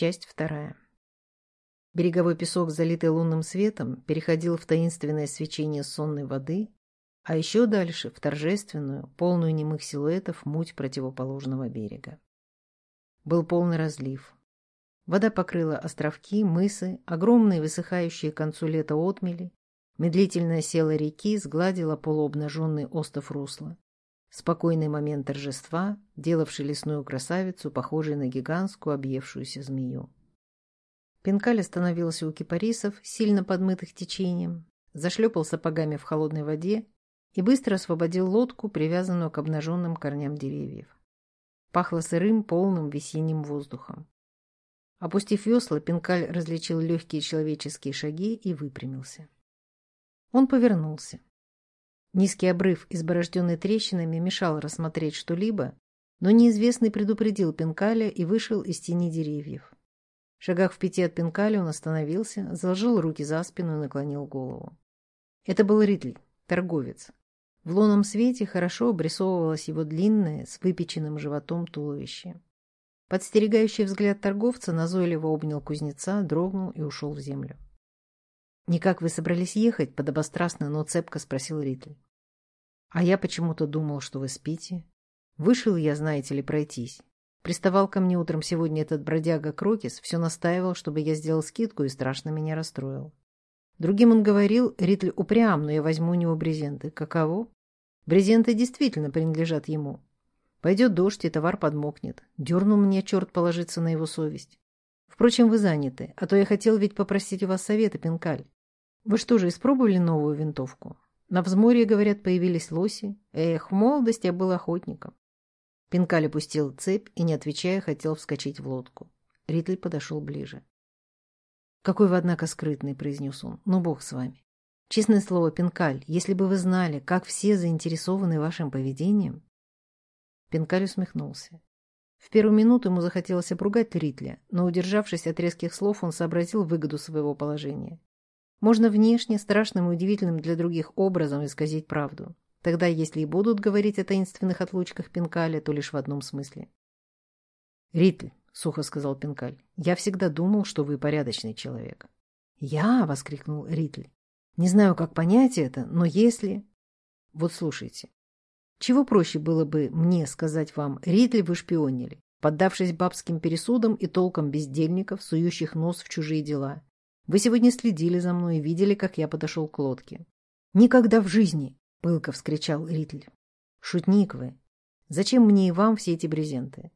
Часть вторая. Береговой песок, залитый лунным светом, переходил в таинственное свечение сонной воды, а еще дальше в торжественную, полную немых силуэтов муть противоположного берега. Был полный разлив. Вода покрыла островки, мысы, огромные высыхающие к концу лета отмели, медлительная села реки сгладила полуобнаженный остов русла. Спокойный момент торжества, делавший лесную красавицу, похожей на гигантскую объевшуюся змею. Пинкаль остановился у кипарисов, сильно подмытых течением, зашлепал сапогами в холодной воде и быстро освободил лодку, привязанную к обнаженным корням деревьев. Пахло сырым, полным весенним воздухом. Опустив весла, Пинкаль различил легкие человеческие шаги и выпрямился. Он повернулся. Низкий обрыв, изборожденный трещинами, мешал рассмотреть что-либо, но неизвестный предупредил Пинкаля и вышел из тени деревьев. В шагах в пяти от Пинкаля он остановился, заложил руки за спину и наклонил голову. Это был Ридли, торговец. В лунном свете хорошо обрисовывалось его длинное, с выпеченным животом туловище. Подстерегающий взгляд торговца назойливо обнял кузнеца, дрогнул и ушел в землю. «Никак вы собрались ехать?» — подобострастно, но цепко спросил Ритли. «А я почему-то думал, что вы спите. Вышел я, знаете ли, пройтись. Приставал ко мне утром сегодня этот бродяга Крокис, все настаивал, чтобы я сделал скидку и страшно меня расстроил. Другим он говорил, Ритль упрям, но я возьму у него брезенты. Каково? Брезенты действительно принадлежат ему. Пойдет дождь, и товар подмокнет. Дернул мне черт положиться на его совесть. Впрочем, вы заняты, а то я хотел ведь попросить у вас совета, Пинкаль. Вы что же, испробовали новую винтовку? На взморье, говорят, появились лоси. Эх, в молодости я был охотником. Пинкаль опустил цепь и, не отвечая, хотел вскочить в лодку. Ритль подошел ближе. «Какой вы, однако, скрытный», — произнес он. «Ну, бог с вами. Честное слово, Пинкаль, если бы вы знали, как все заинтересованы вашим поведением...» Пинкаль усмехнулся. В первую минуту ему захотелось обругать Ритля, но, удержавшись от резких слов, он сообразил выгоду своего положения. Можно внешне, страшным и удивительным для других образом исказить правду. Тогда, если и будут говорить о таинственных отлучках Пинкаля, то лишь в одном смысле. «Ритль», — сухо сказал Пинкаль, — «я всегда думал, что вы порядочный человек». «Я?» — воскликнул Ритль. «Не знаю, как понять это, но если...» «Вот слушайте. Чего проще было бы мне сказать вам, Ритли вы шпионили, поддавшись бабским пересудам и толкам бездельников, сующих нос в чужие дела. Вы сегодня следили за мной и видели, как я подошел к лодке. Никогда в жизни, — пылко вскричал Ритль. Шутник вы. Зачем мне и вам все эти брезенты?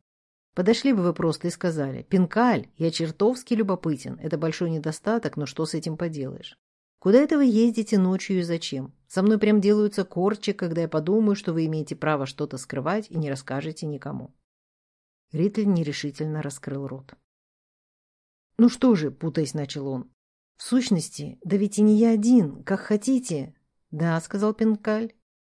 Подошли бы вы просто и сказали, «Пинкаль, я чертовски любопытен, это большой недостаток, но что с этим поделаешь?» Куда это вы ездите ночью и зачем? Со мной прям делаются корчи, когда я подумаю, что вы имеете право что-то скрывать и не расскажете никому. Ритль нерешительно раскрыл рот. «Ну что же», — путаясь, начал он. «В сущности, да ведь и не я один, как хотите». «Да», — сказал Пинкаль.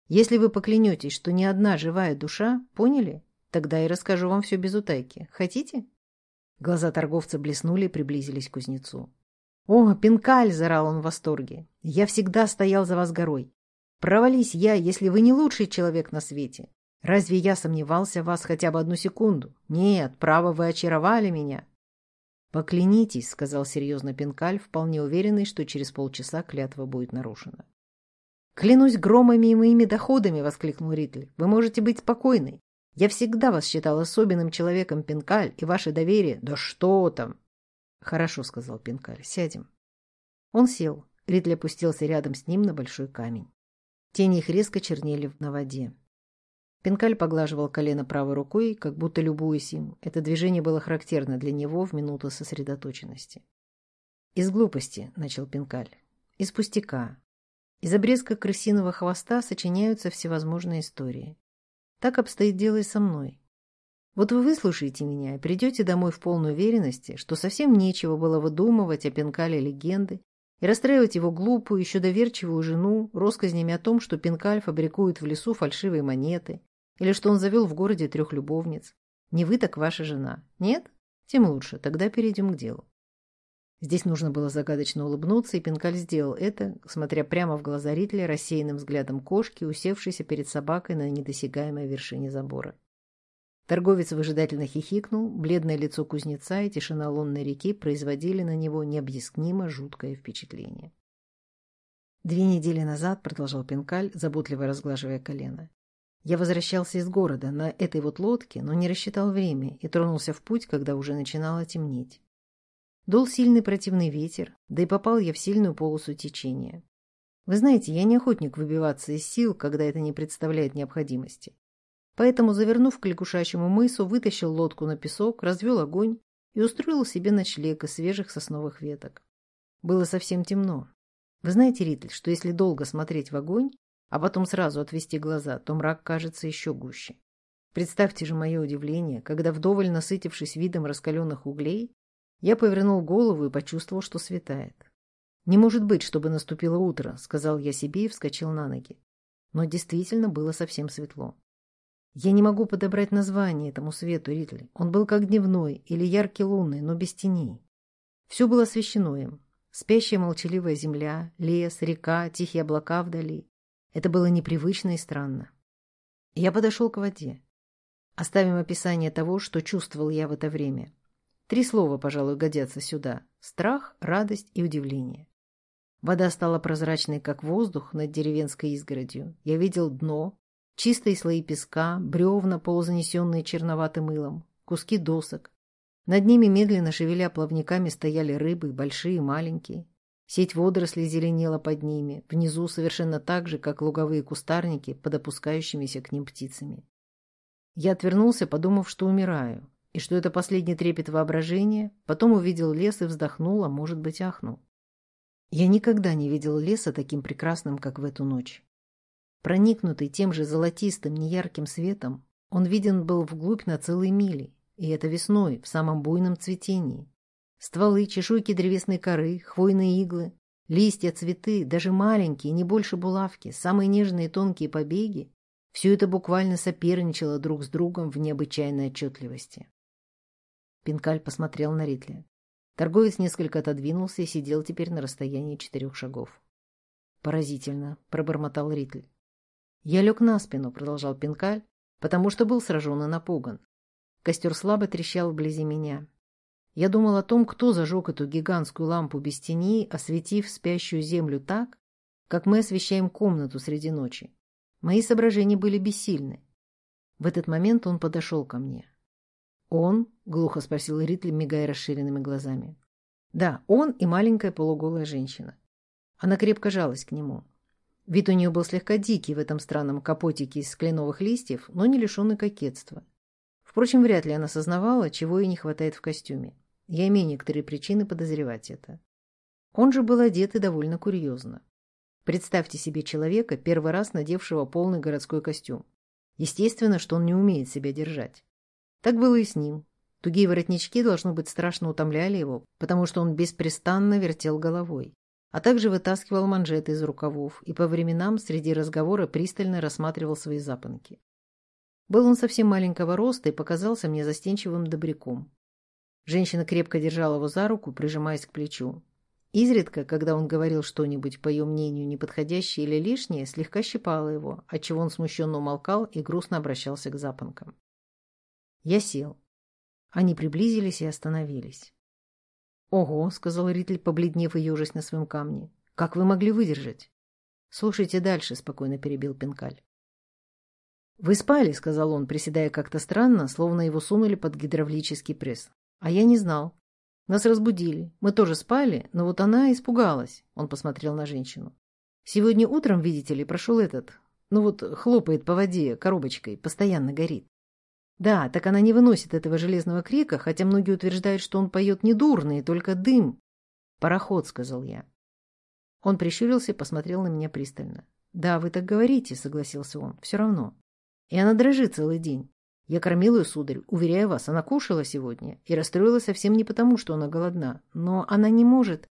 «Если вы поклянетесь, что ни одна живая душа, поняли? Тогда я расскажу вам все без утайки. Хотите?» Глаза торговца блеснули и приблизились к кузнецу. «О, Пинкаль!» – зарал он в восторге. «Я всегда стоял за вас горой. Провались я, если вы не лучший человек на свете. Разве я сомневался в вас хотя бы одну секунду? Нет, право, вы очаровали меня». «Поклянитесь», — сказал серьезно Пинкаль, вполне уверенный, что через полчаса клятва будет нарушена. «Клянусь громами и моими доходами!» — воскликнул Ритли. «Вы можете быть спокойны. Я всегда вас считал особенным человеком, Пинкаль, и ваше доверие... Да что там!» «Хорошо», — сказал Пинкаль, — «сядем». Он сел. Ридли опустился рядом с ним на большой камень. Тени их резко чернели на воде. Пинкаль поглаживал колено правой рукой, как будто любуясь им. Это движение было характерно для него в минуту сосредоточенности. «Из глупости», — начал Пинкаль. «Из пустяка. Из обрезка крысиного хвоста сочиняются всевозможные истории. Так обстоит дело и со мной. Вот вы выслушаете меня и придете домой в полной уверенности, что совсем нечего было выдумывать о Пинкале легенды и расстраивать его глупую, еще доверчивую жену россказнями о том, что Пинкаль фабрикует в лесу фальшивые монеты или что он завел в городе трех любовниц. Не вы, так ваша жена. Нет? Тем лучше. Тогда перейдем к делу. Здесь нужно было загадочно улыбнуться, и Пинкаль сделал это, смотря прямо в глаза Ритля рассеянным взглядом кошки, усевшейся перед собакой на недосягаемой вершине забора. Торговец выжидательно хихикнул, бледное лицо кузнеца и тишина лунной реки производили на него необъяснимо жуткое впечатление. Две недели назад, продолжал Пинкаль, заботливо разглаживая колено, я возвращался из города на этой вот лодке, но не рассчитал время и тронулся в путь, когда уже начинало темнеть. Дул сильный противный ветер, да и попал я в сильную полосу течения. Вы знаете, я не охотник выбиваться из сил, когда это не представляет необходимости. Поэтому, завернув к лягушачьему мысу, вытащил лодку на песок, развел огонь и устроил себе ночлег из свежих сосновых веток. Было совсем темно. Вы знаете, Ритль, что если долго смотреть в огонь, а потом сразу отвести глаза, то мрак кажется еще гуще. Представьте же мое удивление, когда, вдоволь насытившись видом раскаленных углей, я повернул голову и почувствовал, что светает. «Не может быть, чтобы наступило утро», — сказал я себе и вскочил на ноги. Но действительно было совсем светло. Я не могу подобрать название этому свету, Ритли. Он был как дневной или яркий лунный, но без теней. Все было освещено им. Спящая молчаливая земля, лес, река, тихие облака вдали. Это было непривычно и странно. Я подошел к воде. Оставим описание того, что чувствовал я в это время. Три слова, пожалуй, годятся сюда. Страх, радость и удивление. Вода стала прозрачной, как воздух над деревенской изгородью. Я видел дно, чистые слои песка, бревна, полузанесенные черноватым мылом, куски досок. Над ними, медленно шевеля плавниками, стояли рыбы, большие и маленькие. Сеть водорослей зеленела под ними, внизу совершенно так же, как луговые кустарники под опускающимися к ним птицами. Я отвернулся, подумав, что умираю, и что это последний трепет воображения, потом увидел лес и вздохнул, а может быть ахнул. Я никогда не видел леса таким прекрасным, как в эту ночь. Проникнутый тем же золотистым, неярким светом, он виден был вглубь на целые мили, и это весной, в самом буйном цветении. Стволы, чешуйки древесной коры, хвойные иглы, листья, цветы, даже маленькие, не больше булавки, самые нежные тонкие побеги – все это буквально соперничало друг с другом в необычайной отчетливости. Пинкаль посмотрел на Ритли. Торговец несколько отодвинулся и сидел теперь на расстоянии четырех шагов. «Поразительно», — пробормотал Ритль. «Я лег на спину», — продолжал Пинкаль, потому что был сражен и напуган. Костер слабо трещал вблизи меня. Я думал о том, кто зажег эту гигантскую лампу без тени, осветив спящую землю так, как мы освещаем комнату среди ночи. Мои соображения были бессильны. В этот момент он подошел ко мне. «Он?» — глухо спросил Ритли, мигая расширенными глазами. «Да, он и маленькая полуголая женщина». Она крепко жалась к нему. Вид у нее был слегка дикий в этом странном капотике из кленовых листьев, но не лишенный кокетства. Впрочем, вряд ли она сознавала, чего ей не хватает в костюме. Я имею некоторые причины подозревать это. Он же был одет и довольно курьезно. Представьте себе человека, первый раз надевшего полный городской костюм. Естественно, что он не умеет себя держать. Так было и с ним. Тугие воротнички, должно быть, страшно утомляли его, потому что он беспрестанно вертел головой, а также вытаскивал манжеты из рукавов и по временам среди разговора пристально рассматривал свои запонки. Был он совсем маленького роста и показался мне застенчивым добряком. Женщина крепко держала его за руку, прижимаясь к плечу. Изредка, когда он говорил что-нибудь, по ее мнению, неподходящее или лишнее, слегка щипала его, отчего он смущенно умолкал и грустно обращался к запонкам. Я сел. Они приблизились и остановились. «Ого», — сказал Ритли, побледнев и ежась на своем камне. «Как вы могли выдержать?» «Слушайте дальше», — спокойно перебил Пинкаль. «Вы спали», — сказал он, приседая как-то странно, словно его сунули под гидравлический пресс. А я не знал. Нас разбудили. Мы тоже спали, но вот она испугалась. Он посмотрел на женщину. Сегодня утром, видите ли, прошел этот... Ну вот, хлопает по воде коробочкой, постоянно горит. Да, так она не выносит этого железного крика, хотя многие утверждают, что он поет не дурно, и только дым. «Пароход», — сказал я. Он прищурился и посмотрел на меня пристально. «Да, вы так говорите», — согласился он. «Все равно. И она дрожит целый день. Я кормила ее, сударь, уверяю вас, она кушала сегодня и расстроилась совсем не потому, что она голодна, но она не может.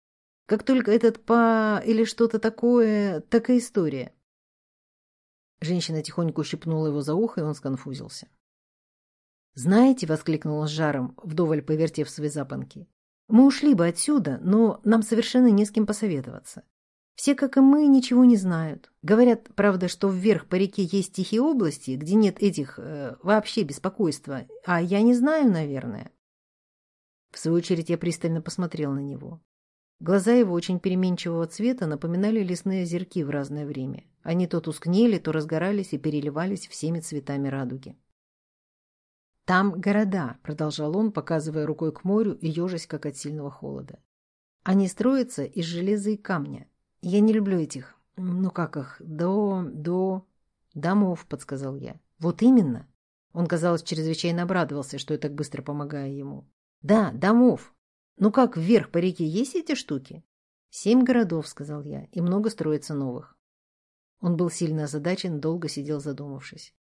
Как только этот па или что-то такое, такая история. Женщина тихонько ущипнула его за ухо, и он сконфузился. «Знаете», — воскликнула с жаром, вдоволь повертев свои запонки, «мы ушли бы отсюда, но нам совершенно не с кем посоветоваться. Все, как и мы, ничего не знают. Говорят, правда, что вверх по реке есть тихие области, где нет этих э, вообще беспокойства, а я не знаю, наверное. В свою очередь я пристально посмотрел на него. Глаза его очень переменчивого цвета напоминали лесные озерки в разное время. Они то тускнели, то разгорались и переливались всеми цветами радуги. «Там города», — продолжал он, показывая рукой к морю и ежась, как от сильного холода. «Они строятся из железа и камня. Я не люблю этих, ну как их, до... до... домов», — подсказал я. «Вот именно». Он, казалось, чрезвычайно обрадовался, что я так быстро помогаю ему. «Да, домов. Ну как, вверх по реке есть эти штуки?» «Семь городов», — сказал я, — «и много строится новых». Он был сильно озадачен, долго сидел задумавшись.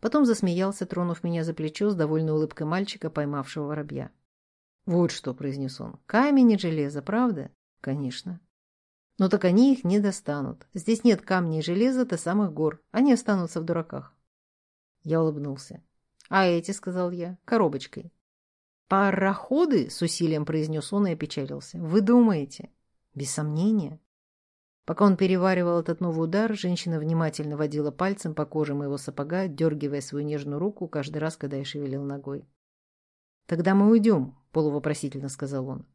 Потом засмеялся, тронув меня за плечо с довольной улыбкой мальчика, поймавшего воробья. «Вот что», — произнес он, — «камень и железо, правда?» «Конечно». «Но так они их не достанут. Здесь нет камней и железа до самых гор. Они останутся в дураках». Я улыбнулся. «А эти», — сказал я, — «коробочкой». «Пароходы?» — с усилием произнес он и опечалился. «Вы думаете?» «Без сомнения». Пока он переваривал этот новый удар, женщина внимательно водила пальцем по коже моего сапога, дергивая свою нежную руку каждый раз, когда я шевелил ногой. «Тогда мы уйдем», — полувопросительно сказал он.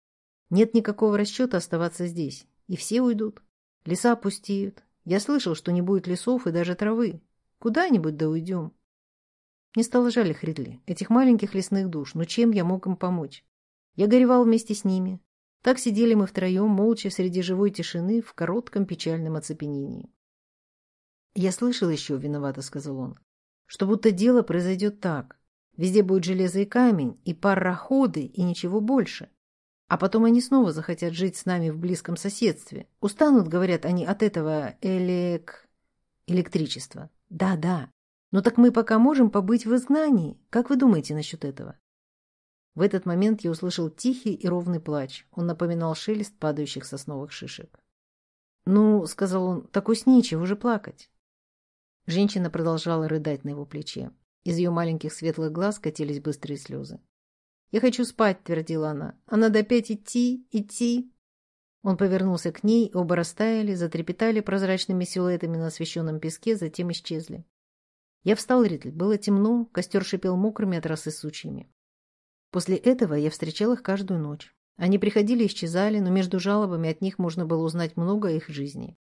«Нет никакого расчета оставаться здесь, и все уйдут. Леса опустеют. Я слышал, что не будет лесов и даже травы. Куда-нибудь да уйдем». Мне стало жаль их, этих маленьких лесных душ, но чем я мог им помочь? Я горевал вместе с ними, так сидели мы втроем, молча, среди живой тишины, в коротком печальном оцепенении. «Я слышал еще, — виновато сказал он, — что будто дело произойдет так. Везде будет железо и камень, и пароходы, и ничего больше. А потом они снова захотят жить с нами в близком соседстве. Устанут, говорят они, от этого элек... электричества. Да-да. Но так мы пока можем побыть в изгнании. Как вы думаете насчет этого? В этот момент я услышал тихий и ровный плач. Он напоминал шелест падающих сосновых шишек. «Ну, — сказал он, — так усни, чего же плакать?» Женщина продолжала рыдать на его плече. Из ее маленьких светлых глаз катились быстрые слезы. «Я хочу спать», — твердила она. «А надо опять идти, идти». Он повернулся к ней, оба растаяли, затрепетали прозрачными силуэтами на освещенном песке, затем исчезли. Я встал, Ритль. Было темно, костер шипел мокрыми от росы сучьями. После этого я встречал их каждую ночь. Они приходили и исчезали, но между жалобами от них можно было узнать много о их жизни.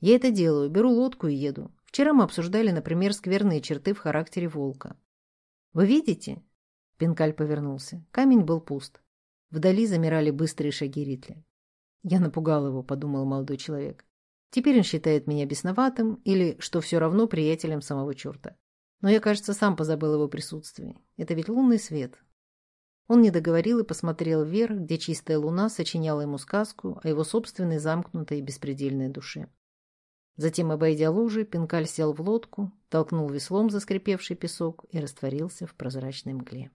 Я это делаю, беру лодку и еду. Вчера мы обсуждали, например, скверные черты в характере волка. «Вы видите?» Пенкаль повернулся. Камень был пуст. Вдали замирали быстрые шаги Ритли. «Я напугал его», — подумал молодой человек. «Теперь он считает меня бесноватым или, что все равно, приятелем самого черта. Но я, кажется, сам позабыл его присутствии. Это ведь лунный свет, он не договорил и посмотрел вверх, где чистая луна сочиняла ему сказку о его собственной замкнутой и беспредельной душе. Затем, обойдя лужи, Пинкаль сел в лодку, толкнул веслом заскрипевший песок и растворился в прозрачной мгле.